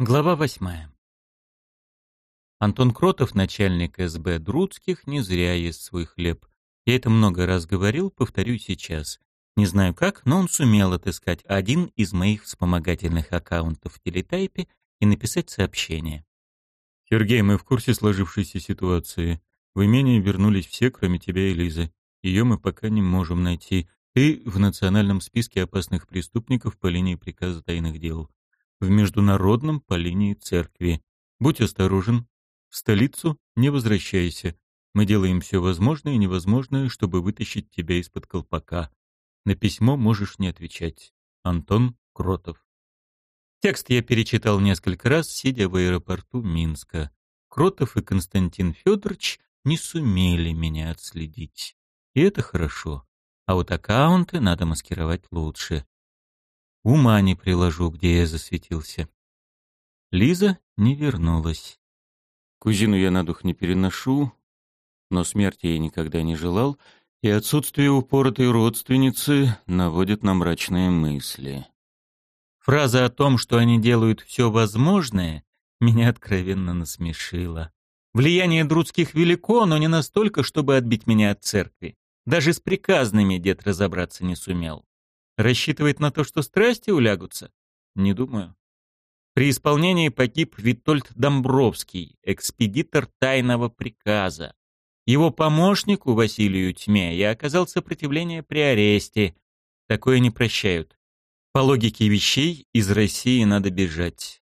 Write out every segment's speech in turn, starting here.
Глава восьмая. Антон Кротов, начальник СБ Друцких, не зря ест свой хлеб. Я это много раз говорил, повторю сейчас. Не знаю как, но он сумел отыскать один из моих вспомогательных аккаунтов в телетайпе и написать сообщение. «Сергей, мы в курсе сложившейся ситуации. В имение вернулись все, кроме тебя и Лизы. Ее мы пока не можем найти. Ты в национальном списке опасных преступников по линии приказа тайных дел в международном по линии церкви. Будь осторожен. В столицу не возвращайся. Мы делаем все возможное и невозможное, чтобы вытащить тебя из-под колпака. На письмо можешь не отвечать. Антон Кротов. Текст я перечитал несколько раз, сидя в аэропорту Минска. Кротов и Константин Федорович не сумели меня отследить. И это хорошо. А вот аккаунты надо маскировать лучше. Ума не приложу, где я засветился. Лиза не вернулась. Кузину я на дух не переношу, но смерти я никогда не желал, и отсутствие упоротой родственницы наводит на мрачные мысли. Фраза о том, что они делают все возможное, меня откровенно насмешила. Влияние друдских велико, но не настолько, чтобы отбить меня от церкви. Даже с приказными дед разобраться не сумел. Рассчитывает на то, что страсти улягутся? Не думаю. При исполнении погиб Витольд Домбровский, экспедитор тайного приказа. Его помощнику Василию Тьме я оказал сопротивление при аресте. Такое не прощают. По логике вещей, из России надо бежать.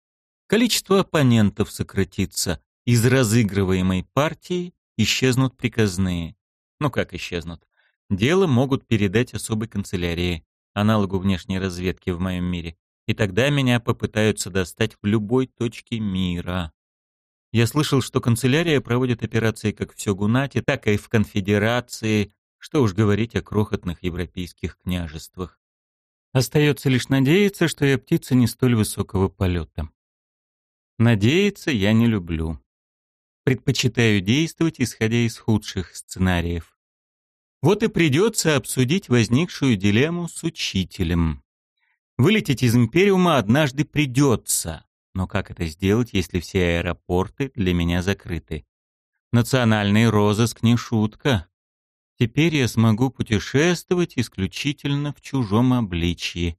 Количество оппонентов сократится. Из разыгрываемой партии исчезнут приказные. Ну как исчезнут? Дело могут передать особой канцелярии аналогу внешней разведки в моем мире, и тогда меня попытаются достать в любой точке мира. Я слышал, что канцелярия проводит операции как в Сёгунате, так и в Конфедерации, что уж говорить о крохотных европейских княжествах. Остается лишь надеяться, что я птица не столь высокого полета. Надеяться я не люблю. Предпочитаю действовать, исходя из худших сценариев. Вот и придется обсудить возникшую дилемму с учителем. Вылететь из Империума однажды придется, но как это сделать, если все аэропорты для меня закрыты? Национальный розыск не шутка. Теперь я смогу путешествовать исключительно в чужом обличье.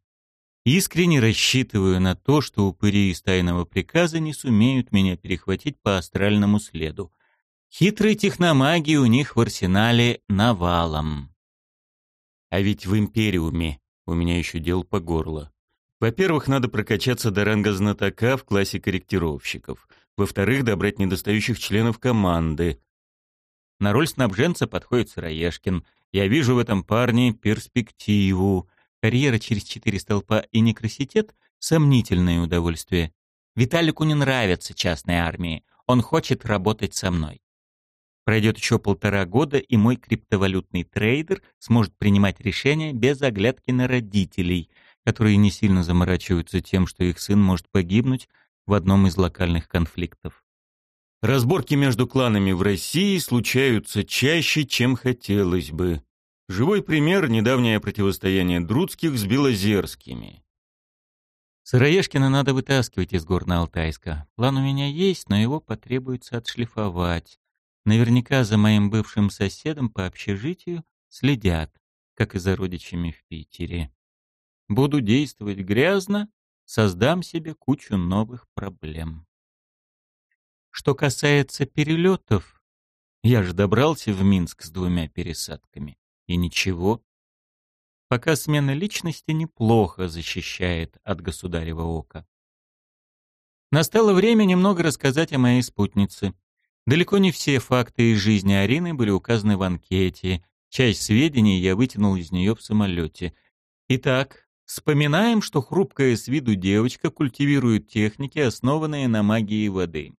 Искренне рассчитываю на то, что упыри из тайного приказа не сумеют меня перехватить по астральному следу. Хитрой техномагии у них в арсенале навалом. А ведь в Империуме у меня еще дел по горло. Во-первых, надо прокачаться до ранга знатока в классе корректировщиков. Во-вторых, добрать недостающих членов команды. На роль снабженца подходит Сыроежкин. Я вижу в этом парне перспективу. Карьера через четыре столпа и некраситет — сомнительное удовольствие. Виталику не нравится частная армия. Он хочет работать со мной. Пройдет еще полтора года, и мой криптовалютный трейдер сможет принимать решения без оглядки на родителей, которые не сильно заморачиваются тем, что их сын может погибнуть в одном из локальных конфликтов. Разборки между кланами в России случаются чаще, чем хотелось бы. Живой пример — недавнее противостояние Друдских с Белозерскими. Сыроежкина надо вытаскивать из Горно-Алтайска. План у меня есть, но его потребуется отшлифовать. Наверняка за моим бывшим соседом по общежитию следят, как и за родичами в Питере. Буду действовать грязно, создам себе кучу новых проблем. Что касается перелетов, я же добрался в Минск с двумя пересадками. И ничего. Пока смена личности неплохо защищает от государева ока. Настало время немного рассказать о моей спутнице. Далеко не все факты из жизни Арины были указаны в анкете. Часть сведений я вытянул из нее в самолете. Итак, вспоминаем, что хрупкая с виду девочка культивирует техники, основанные на магии воды.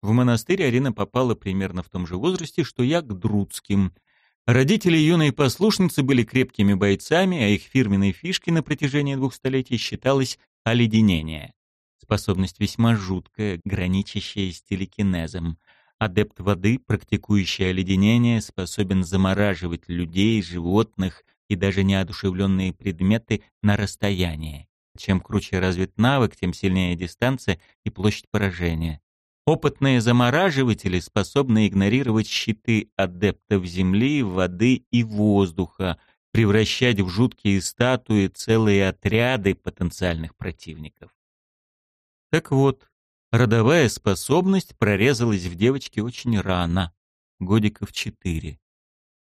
В монастырь Арина попала примерно в том же возрасте, что я к Друдским. Родители юной послушницы были крепкими бойцами, а их фирменной фишкой на протяжении двух столетий считалось оледенение. Способность весьма жуткая, граничащая с телекинезом. Адепт воды, практикующий оледенение, способен замораживать людей, животных и даже неодушевленные предметы на расстояние. Чем круче развит навык, тем сильнее дистанция и площадь поражения. Опытные замораживатели способны игнорировать щиты адептов земли, воды и воздуха, превращать в жуткие статуи целые отряды потенциальных противников. Так вот, родовая способность прорезалась в девочке очень рано, годиков четыре.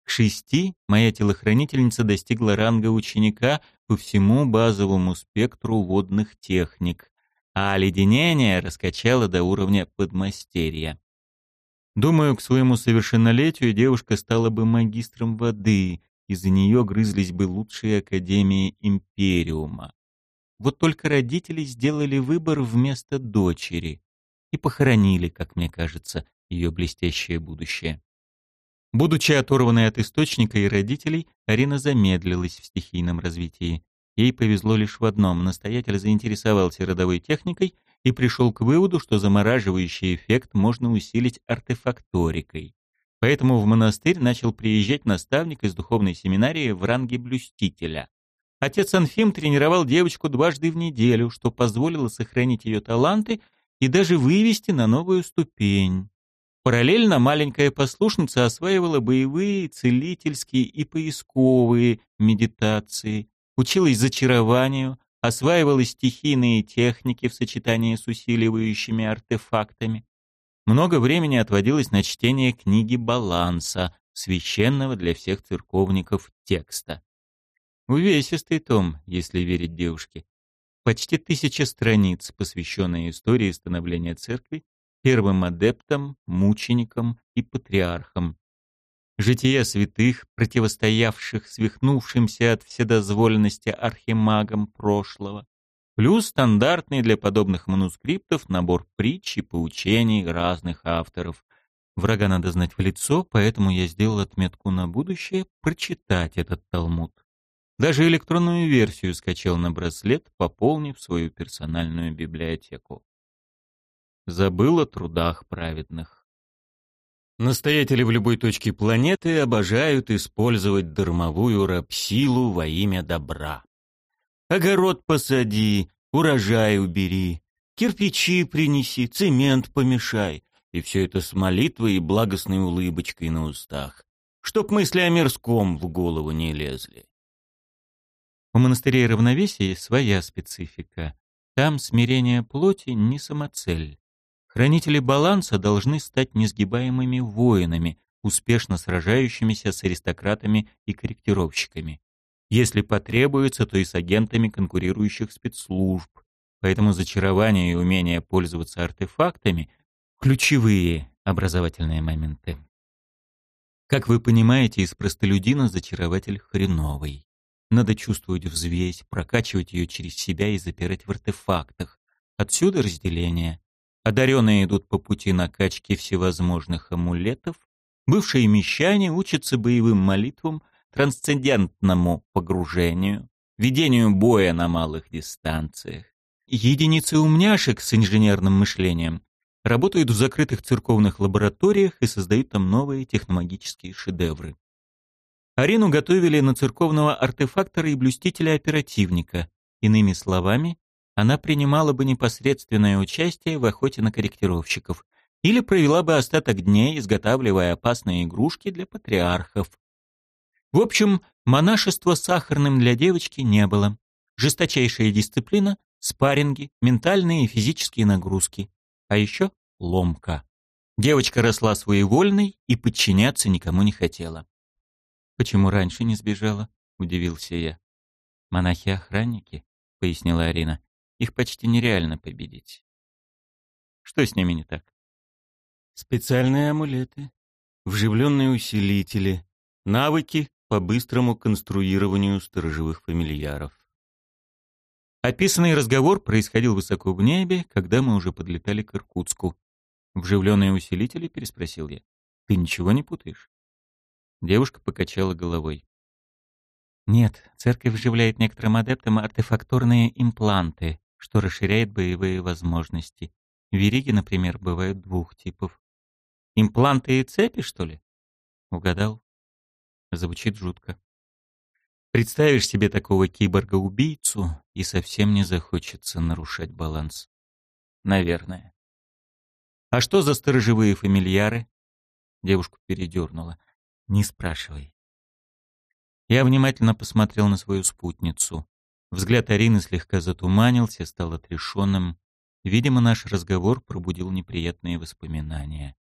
К шести моя телохранительница достигла ранга ученика по всему базовому спектру водных техник, а оледенение раскачало до уровня подмастерья. Думаю, к своему совершеннолетию девушка стала бы магистром воды, из-за нее грызлись бы лучшие академии Империума. Вот только родители сделали выбор вместо дочери и похоронили, как мне кажется, ее блестящее будущее. Будучи оторванной от источника и родителей, Арина замедлилась в стихийном развитии. Ей повезло лишь в одном. Настоятель заинтересовался родовой техникой и пришел к выводу, что замораживающий эффект можно усилить артефакторикой. Поэтому в монастырь начал приезжать наставник из духовной семинарии в ранге блюстителя. Отец Анфим тренировал девочку дважды в неделю, что позволило сохранить ее таланты и даже вывести на новую ступень. Параллельно маленькая послушница осваивала боевые, целительские и поисковые медитации, училась зачарованию, осваивала стихийные техники в сочетании с усиливающими артефактами. Много времени отводилось на чтение книги «Баланса», священного для всех церковников текста. Увесистый том, если верить девушке. Почти тысяча страниц, посвященные истории становления церкви первым адептом, мучеником и патриархом. Жития святых, противостоявших свихнувшимся от вседозволенности архимагам прошлого, плюс стандартный для подобных манускриптов набор притч и поучений разных авторов. Врага надо знать в лицо, поэтому я сделал отметку на будущее прочитать этот Талмуд. Даже электронную версию скачал на браслет, пополнив свою персональную библиотеку забыл о трудах праведных. Настоятели в любой точке планеты обожают использовать дармовую рабсилу во имя добра. Огород посади, урожай убери, кирпичи принеси, цемент помешай, и все это с молитвой и благостной улыбочкой на устах, чтоб мысли о мирском в голову не лезли. У монастырей равновесия своя специфика. Там смирение плоти не самоцель. Хранители баланса должны стать несгибаемыми воинами, успешно сражающимися с аристократами и корректировщиками. Если потребуется, то и с агентами конкурирующих спецслужб. Поэтому зачарование и умение пользоваться артефактами – ключевые образовательные моменты. Как вы понимаете, из простолюдина зачарователь хреновый. Надо чувствовать взвесь, прокачивать ее через себя и запирать в артефактах. Отсюда разделение. Одаренные идут по пути накачки всевозможных амулетов, бывшие мещане учатся боевым молитвам, трансцендентному погружению, ведению боя на малых дистанциях. Единицы умняшек с инженерным мышлением работают в закрытых церковных лабораториях и создают там новые технологические шедевры. Арину готовили на церковного артефактора и блюстителя-оперативника. Иными словами, она принимала бы непосредственное участие в охоте на корректировщиков или провела бы остаток дней, изготавливая опасные игрушки для патриархов. В общем, монашества сахарным для девочки не было. Жесточайшая дисциплина, спарринги, ментальные и физические нагрузки. А еще ломка. Девочка росла своевольной и подчиняться никому не хотела. «Почему раньше не сбежала?» — удивился я. «Монахи-охранники», — пояснила Арина. Их почти нереально победить. Что с ними не так? Специальные амулеты, вживленные усилители, навыки по быстрому конструированию сторожевых фамильяров. Описанный разговор происходил высоко в небе, когда мы уже подлетали к Иркутску. «Вживленные усилители?» — переспросил я. «Ты ничего не путаешь?» Девушка покачала головой. «Нет, церковь вживляет некоторым адептам артефакторные импланты, что расширяет боевые возможности. Вериги, например, бывают двух типов. Импланты и цепи, что ли? Угадал? Звучит жутко. Представишь себе такого киборга-убийцу, и совсем не захочется нарушать баланс. Наверное. «А что за сторожевые фамильяры?» Девушку передернула. «Не спрашивай». Я внимательно посмотрел на свою спутницу. Взгляд Арины слегка затуманился, стал отрешенным. Видимо, наш разговор пробудил неприятные воспоминания.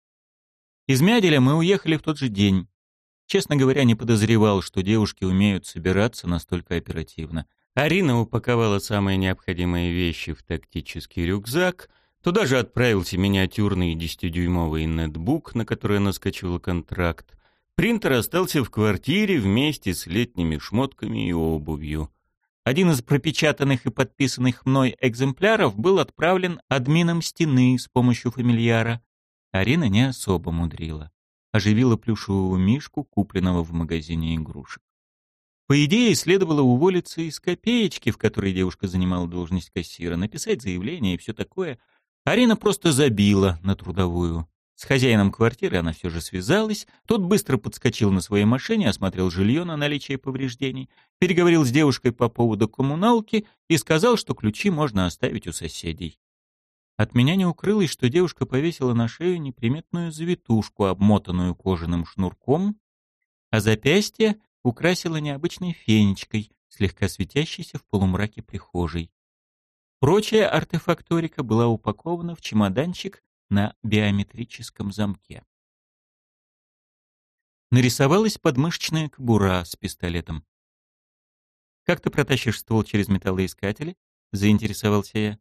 Из Мяделя мы уехали в тот же день. Честно говоря, не подозревал, что девушки умеют собираться настолько оперативно. Арина упаковала самые необходимые вещи в тактический рюкзак. Туда же отправился миниатюрный десятидюймовый нетбук, на который она скачивала контракт. Принтер остался в квартире вместе с летними шмотками и обувью. Один из пропечатанных и подписанных мной экземпляров был отправлен админом стены с помощью фамильяра. Арина не особо мудрила. Оживила плюшевого мишку, купленного в магазине игрушек. По идее, следовало уволиться из копеечки, в которой девушка занимала должность кассира, написать заявление и все такое. Арина просто забила на трудовую. С хозяином квартиры она все же связалась. Тот быстро подскочил на своей машине, осмотрел жилье на наличие повреждений, переговорил с девушкой по поводу коммуналки и сказал, что ключи можно оставить у соседей. От меня не укрылось, что девушка повесила на шею неприметную завитушку, обмотанную кожаным шнурком, а запястье украсила необычной фенечкой, слегка светящейся в полумраке прихожей. Прочая артефакторика была упакована в чемоданчик на биометрическом замке. Нарисовалась подмышечная кобура с пистолетом. «Как ты протащишь ствол через металлоискатели?» — заинтересовался я.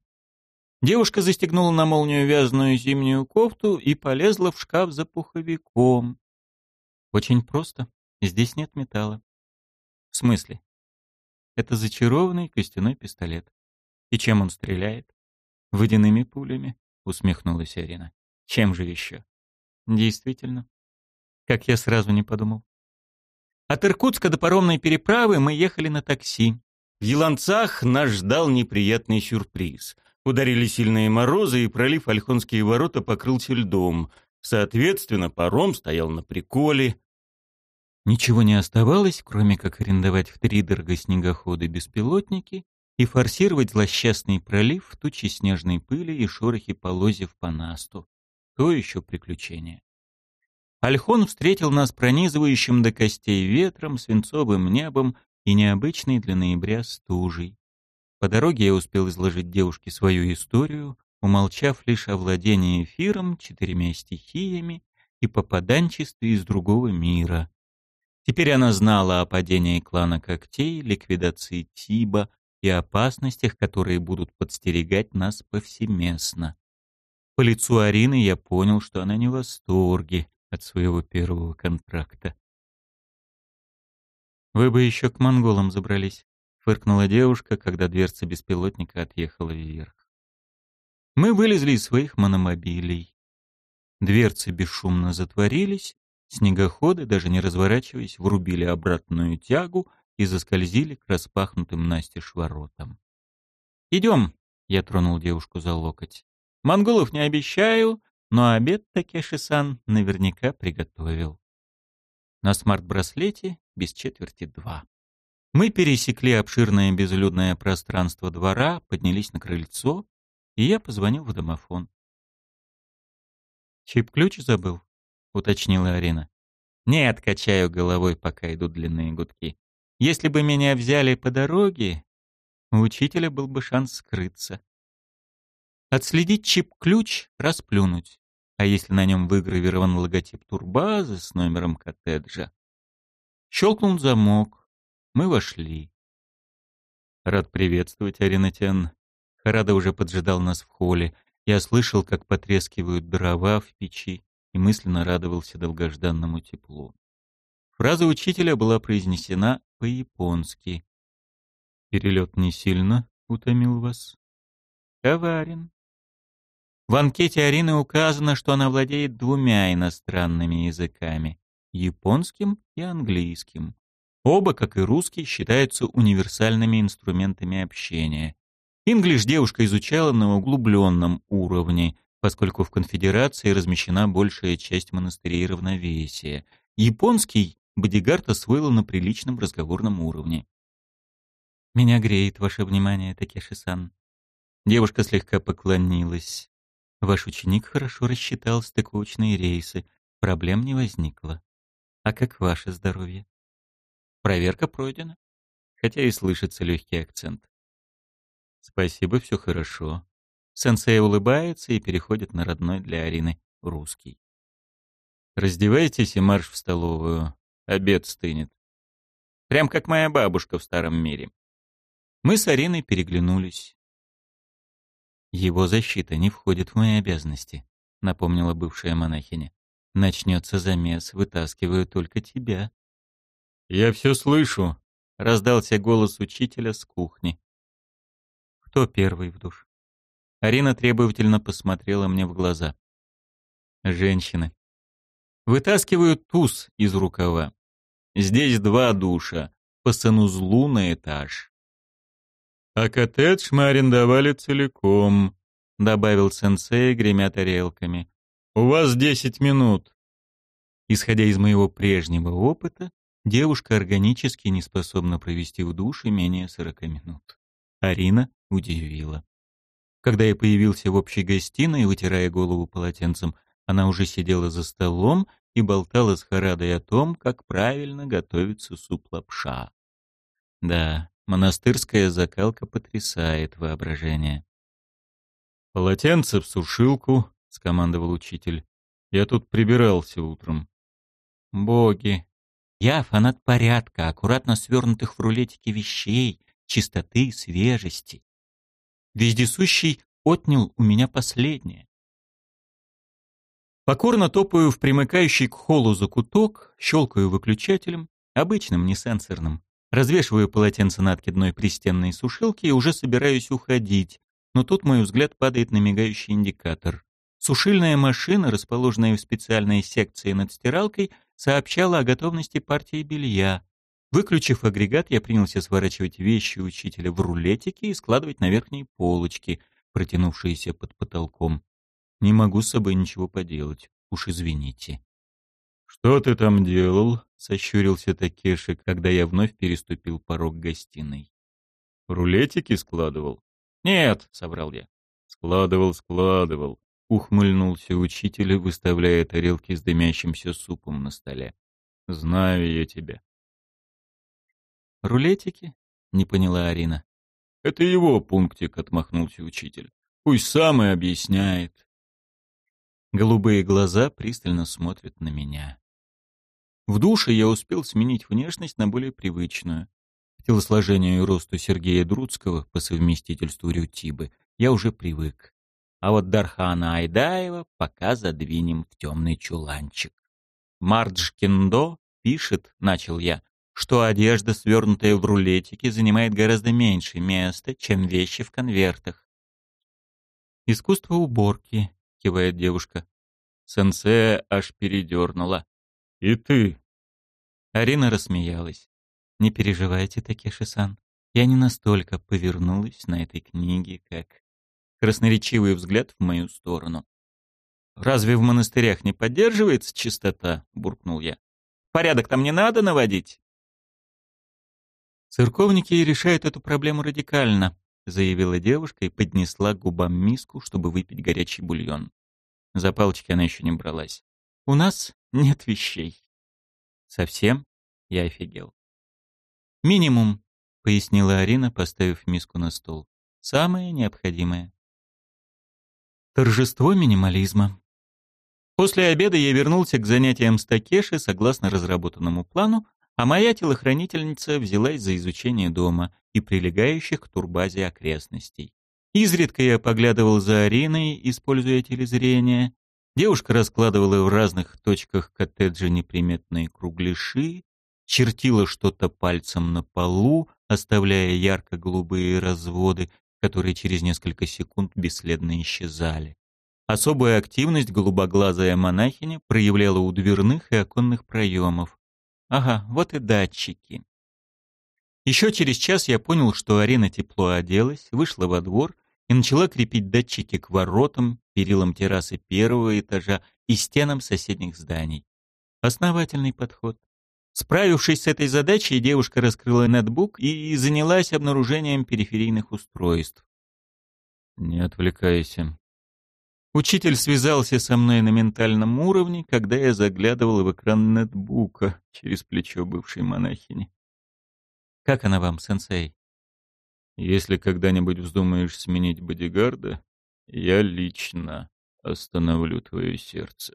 Девушка застегнула на молнию вязаную зимнюю кофту и полезла в шкаф за пуховиком. «Очень просто. Здесь нет металла». «В смысле?» «Это зачарованный костяной пистолет. И чем он стреляет?» «Водяными пулями. — усмехнулась Арина. «Чем же еще?» «Действительно. Как я сразу не подумал». От Иркутска до паромной переправы мы ехали на такси. В Еланцах нас ждал неприятный сюрприз. Ударили сильные морозы, и пролив Ольхонские ворота покрылся льдом. Соответственно, паром стоял на приколе. Ничего не оставалось, кроме как арендовать в втридорого снегоходы-беспилотники и форсировать злосчастный пролив в тучи снежной пыли и шорохи полозьев по насту. То еще приключение. Альхон встретил нас пронизывающим до костей ветром, свинцовым небом и необычной для ноября стужей. По дороге я успел изложить девушке свою историю, умолчав лишь о владении эфиром, четырьмя стихиями и попаданчестве из другого мира. Теперь она знала о падении клана когтей, ликвидации Тиба, и опасностях, которые будут подстерегать нас повсеместно. По лицу Арины я понял, что она не в восторге от своего первого контракта. «Вы бы еще к монголам забрались», — фыркнула девушка, когда дверца беспилотника отъехала вверх. Мы вылезли из своих мономобилей. Дверцы бесшумно затворились, снегоходы, даже не разворачиваясь, врубили обратную тягу — и заскользили к распахнутым настежь воротам. «Идем», — я тронул девушку за локоть. «Монголов не обещаю, но обед Такеши-сан наверняка приготовил». На смарт-браслете без четверти два. Мы пересекли обширное безлюдное пространство двора, поднялись на крыльцо, и я позвонил в домофон. «Чип-ключ забыл?» — уточнила Арина. «Нет, качаю головой, пока идут длинные гудки. Если бы меня взяли по дороге, у учителя был бы шанс скрыться. Отследить чип-ключ, расплюнуть. А если на нем выгравирован логотип турбазы с номером коттеджа? Щелкнул замок. Мы вошли. Рад приветствовать, Аринатян. Харада уже поджидал нас в холле. Я слышал, как потрескивают дрова в печи и мысленно радовался долгожданному теплу. Фраза учителя была произнесена по-японски. «Перелет не сильно утомил вас?» «Коварен». В анкете Арины указано, что она владеет двумя иностранными языками — японским и английским. Оба, как и русский, считаются универсальными инструментами общения. Инглиш девушка изучала на углубленном уровне, поскольку в конфедерации размещена большая часть монастырей равновесия. Японский Бодигард освоила на приличном разговорном уровне. Меня греет ваше внимание, Такеши-сан. Девушка слегка поклонилась. Ваш ученик хорошо рассчитал стыковочные рейсы. Проблем не возникло. А как ваше здоровье? Проверка пройдена. Хотя и слышится легкий акцент. Спасибо, все хорошо. Сенсей улыбается и переходит на родной для Арины русский. Раздевайтесь и марш в столовую. Обед стынет. Прям как моя бабушка в старом мире. Мы с Ариной переглянулись. Его защита не входит в мои обязанности, напомнила бывшая монахиня. Начнется замес, вытаскиваю только тебя. Я все слышу, раздался голос учителя с кухни. Кто первый в душ? Арина требовательно посмотрела мне в глаза. Женщины. Вытаскивают туз из рукава. Здесь два душа, по санузлу на этаж. А коттедж мы арендовали целиком, добавил сенсей, гремя тарелками. У вас десять минут. Исходя из моего прежнего опыта, девушка органически не способна провести в душе менее сорока минут. Арина удивила. Когда я появился в общей гостиной, вытирая голову полотенцем, она уже сидела за столом и болтала с Харадой о том, как правильно готовится суп-лапша. Да, монастырская закалка потрясает воображение. «Полотенце в сушилку», — скомандовал учитель. «Я тут прибирался утром». «Боги! Я фанат порядка, аккуратно свернутых в рулетике вещей, чистоты, свежести. Вездесущий отнял у меня последнее. Покорно топаю в примыкающий к холлу закуток, щелкаю выключателем, обычным, не сенсорным. Развешиваю полотенце на откидной пристенной сушилке и уже собираюсь уходить, но тут мой взгляд падает на мигающий индикатор. Сушильная машина, расположенная в специальной секции над стиралкой, сообщала о готовности партии белья. Выключив агрегат, я принялся сворачивать вещи учителя в рулетики и складывать на верхние полочки, протянувшиеся под потолком. Не могу с собой ничего поделать, уж извините. «Что ты там делал?» — сощурился Такеши, когда я вновь переступил порог гостиной. «Рулетики складывал?» «Нет», — соврал я. «Складывал, складывал», — ухмыльнулся учитель, выставляя тарелки с дымящимся супом на столе. «Знаю я тебя». «Рулетики?» — не поняла Арина. «Это его пунктик», — отмахнулся учитель. «Пусть сам и объясняет». Голубые глаза пристально смотрят на меня. В душе я успел сменить внешность на более привычную. К телосложению и росту Сергея Друцкого по совместительству Рютибы я уже привык. А вот Дархана Айдаева пока задвинем в темный чуланчик. Мардж Кендо пишет, начал я, что одежда, свернутая в рулетики, занимает гораздо меньше места, чем вещи в конвертах. «Искусство уборки», — кивает девушка. Сенсея аж передернула. «И ты?» Арина рассмеялась. «Не переживайте, Такеши-сан. Я не настолько повернулась на этой книге, как...» Красноречивый взгляд в мою сторону. «Разве в монастырях не поддерживается чистота?» — буркнул я. «Порядок там не надо наводить?» «Церковники решают эту проблему радикально», — заявила девушка и поднесла к губам миску, чтобы выпить горячий бульон. За палочки она еще не бралась. «У нас нет вещей». «Совсем?» — я офигел. «Минимум», — пояснила Арина, поставив миску на стол. «Самое необходимое». Торжество минимализма. После обеда я вернулся к занятиям с Такеши согласно разработанному плану, а моя телохранительница взялась за изучение дома и прилегающих к турбазе окрестностей. Изредка я поглядывал за Ариной, используя телезрение. Девушка раскладывала в разных точках коттеджа неприметные кругляши, чертила что-то пальцем на полу, оставляя ярко-голубые разводы, которые через несколько секунд бесследно исчезали. Особую активность голубоглазая монахиня проявляла у дверных и оконных проемов. Ага, вот и датчики. Еще через час я понял, что Арина тепло оделась, вышла во двор и начала крепить датчики к воротам, перилам террасы первого этажа и стенам соседних зданий. Основательный подход. Справившись с этой задачей, девушка раскрыла ноутбук и занялась обнаружением периферийных устройств. «Не отвлекайся». Учитель связался со мной на ментальном уровне, когда я заглядывал в экран ноутбука через плечо бывшей монахини. «Как она вам, сенсей?» «Если когда-нибудь вздумаешь сменить бодигарда, я лично остановлю твое сердце».